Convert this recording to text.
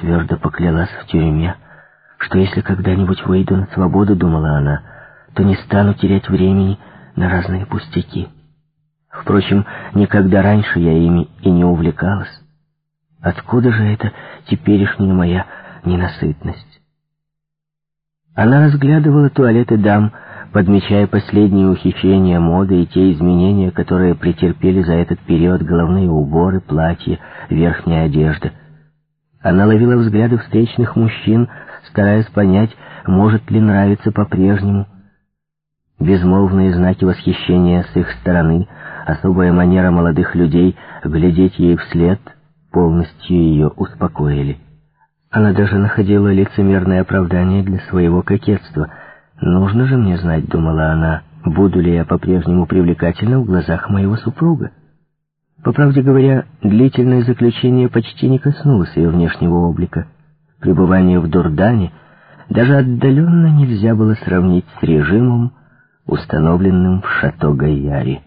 твердо поклялась в тюрьме, что если когда-нибудь выйду на свободу, думала она, то не стану терять времени на разные пустяки. Впрочем, никогда раньше я ими и не увлекалась. Откуда же эта теперешняя моя ненасытность? Она разглядывала туалеты дам, подмечая последние ухищрения моды и те изменения, которые претерпели за этот период головные уборы, платья, верхняя одежда. Она ловила взгляды встречных мужчин, стараясь понять, может ли нравиться по-прежнему. Безмолвные знаки восхищения с их стороны, особая манера молодых людей глядеть ей вслед, полностью ее успокоили. Она даже находила лицемерное оправдание для своего кокетства — «Нужно же мне знать», — думала она, — «буду ли я по-прежнему привлекательна в глазах моего супруга». По правде говоря, длительное заключение почти не коснулось ее внешнего облика. Пребывание в Дурдане даже отдаленно нельзя было сравнить с режимом, установленным в Шато-Гайяре.